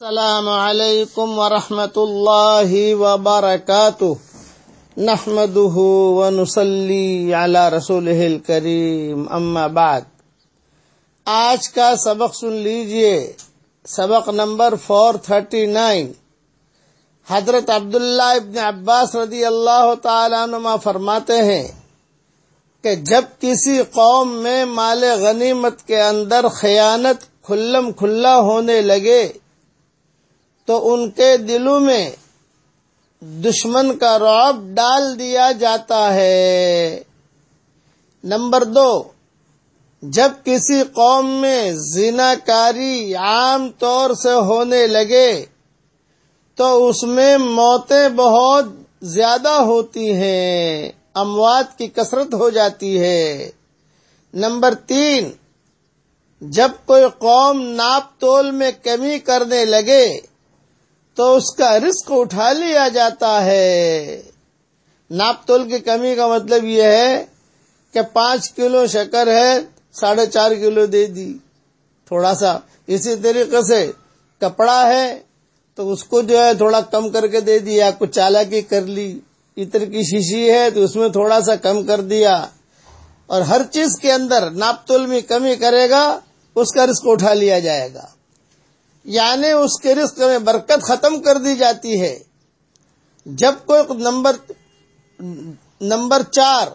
السلام علیکم ورحمۃ اللہ وبرکاتہ۔ نحمده ونصلي على رسوله الكريم اما بعد۔ آج کا سبق سن لیجیے۔ سبق نمبر 439 حضرت عبداللہ ابن عباس رضی اللہ تعالی عنہ فرماتے ہیں کہ جب کسی قوم میں مال غنیمت کے اندر خیانت کھلم کھلا ہونے لگے تو ان کے دلوں میں دشمن کا رعب ڈال دیا جاتا ہے۔ نمبر دو، جب کسی قوم میں زنا کاری عام طور سے ہونے لگے تو اس میں موتیں بہت زیادہ ہوتی ہیں، اموات کی کثرت ہو جاتی ہے۔ نمبر تین، جب کوئی قوم ناپ تول میں کمی کرنے لگے تو اس کا رزق اٹھا لیا جاتا ہے۔ ناپ تول کی کمی کا مطلب یہ ہے کہ پانچ کلو شکر ہے، ساڑھے چار کلو دے دی۔ تھوڑا سا اسی طریقے سے کپڑا ہے تو اس کو جو ہے تھوڑا کم کر کے دے دیا کچھ چالاکی کر لی۔ اتر کی شیشی ہے تو اس میں تھوڑا سا کم کر دیا۔ اور ہر چیز کے اندر ناپ تول میں کمی کرے گا، اس کا رزق اٹھا لیا جائے گا۔ یعنی اس کے رزق میں برکت ختم کر دی جاتی ہے۔ جب کوئی نمبر نمبر چار،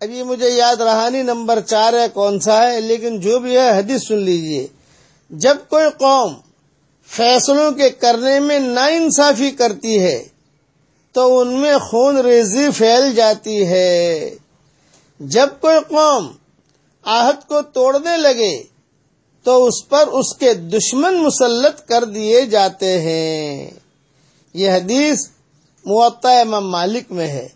ابھی مجھے یاد رہا نہیں نمبر چار ہے کون سا ہے، لیکن جو بھی ہے حدیث سن لیجیے۔ جب کوئی قوم فیصلوں کے کرنے میں نا انصافی کرتی ہے، تو ان میں خون ریزی پھیل جاتی ہے۔ جب کوئی قوم آہت کو توڑنے لگے تو اس پر اس کے دشمن مسلط کر دیے جاتے ہیں۔ یہ حدیث معطا امام مالک میں ہے۔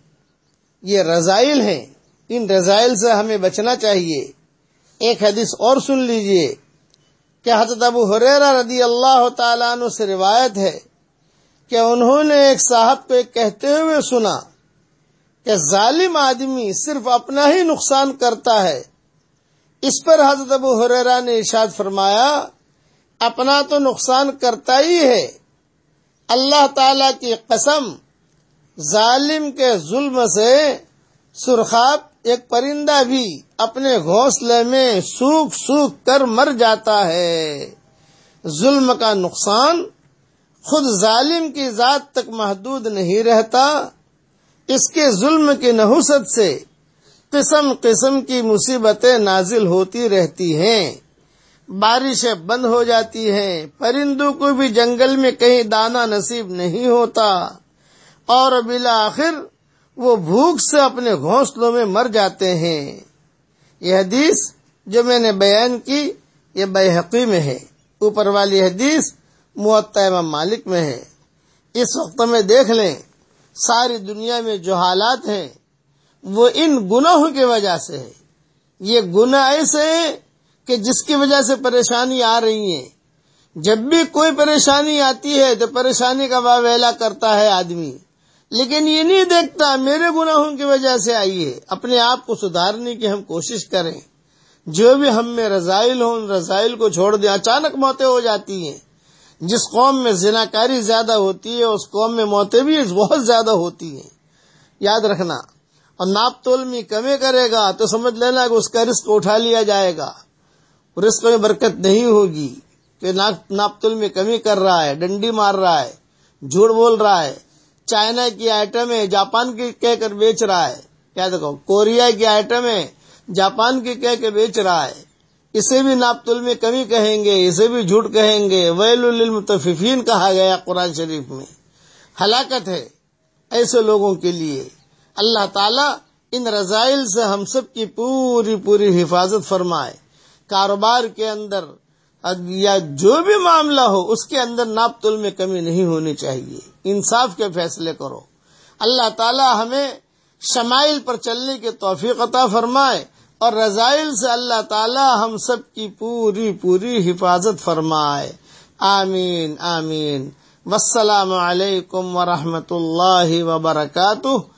یہ رضائل ہیں۔ ان رضائل سے ہمیں بچنا چاہیے۔ ایک حدیث اور سن لیجیے۔ کہ حضرت ابو حریرہ رضی اللہ تعالیٰ عنہ سے روایت ہے کہ انہوں نے ایک صاحب کو ایک کہتے ہوئے سنا کہ ظالم آدمی صرف اپنا ہی نقصان کرتا ہے۔ اس پر حضرت ابو حریرا نے ارشاد فرمایا، اپنا تو نقصان کرتا ہی ہے۔ اللہ تعالی کی قسم، ظالم کے ظلم سے سرخاب ایک پرندہ بھی اپنے گھونسلے میں سوکھ سوکھ کر مر جاتا ہے۔ ظلم کا نقصان خود ظالم کی ذات تک محدود نہیں رہتا، اس کے ظلم کی نحوست سے قسم قسم کی مصیبتیں نازل ہوتی رہتی ہیں۔ بارشیں بند ہو جاتی ہیں۔ پرندوں کو بھی جنگل میں کہیں دانا نصیب نہیں ہوتا۔ اور بالآخر وہ بھوک سے اپنے گھونسلوں میں مر جاتے ہیں۔ یہ حدیث جو میں نے بیان کی، یہ بے میں ہے۔ اوپر والی حدیث امام مالک میں ہے۔ اس وقت میں دیکھ لیں، ساری دنیا میں جو حالات ہیں وہ ان گناہوں کی وجہ سے ہے۔ یہ گناہ ایسے ہیں کہ جس کی وجہ سے پریشانی آ رہی ہیں۔ جب بھی کوئی پریشانی آتی ہے تو پریشانی کا واویلا کرتا ہے آدمی۔ لیکن یہ نہیں دیکھتا میرے گناہوں کی وجہ سے آئی ہے۔ اپنے آپ کو سدھارنے کی ہم کوشش کریں۔ جو بھی ہم میں رضائل ہوں، ان رضائل کو چھوڑ دیں، اچانک موتیں ہو جاتی ہیں۔ جس قوم میں زناکاری زیادہ ہوتی ہے، اس قوم میں موتیں بھی بہت زیادہ ہوتی ہیں۔ یاد رکھنا۔ اور ناپ تول میں کمی کرے گا تو سمجھ لینا کہ اس کا رسک اٹھا لیا جائے گا رسک میں برکت نہیں ہوگی کہ ناپ تول میں کمی کر رہا ہے، ڈنڈی مار رہا ہے، جھوٹ بول رہا ہے، چائنا کی آئٹم ہے جاپان کی کہہ کر بیچ رہا ہے۔ کیا دیکھو، کوریا کی آئٹم ہے جاپان کی کہہ کے بیچ رہا ہے۔ اسے بھی ناپ تول میں کمی کہیں گے، اسے بھی جھوٹ کہیں گے۔ ویل المتفین کہا گیا قرآن شریف میں۔ ہلاکت ہے ایسے لوگوں کے لیے۔ اللہ تعالیٰ ان رضائل سے ہم سب کی پوری پوری حفاظت فرمائے۔ کاروبار کے اندر یا جو بھی معاملہ ہو، اس کے اندر ناپ تل میں کمی نہیں ہونی چاہیے۔ انصاف کے فیصلے کرو۔ اللہ تعالیٰ ہمیں شمائل پر چلنے کی توفیق عطا فرمائے اور رضائل سے اللہ تعالیٰ ہم سب کی پوری پوری حفاظت فرمائے۔ آمین آمین۔ والسلام علیکم ورحمۃ اللہ وبرکاتہ۔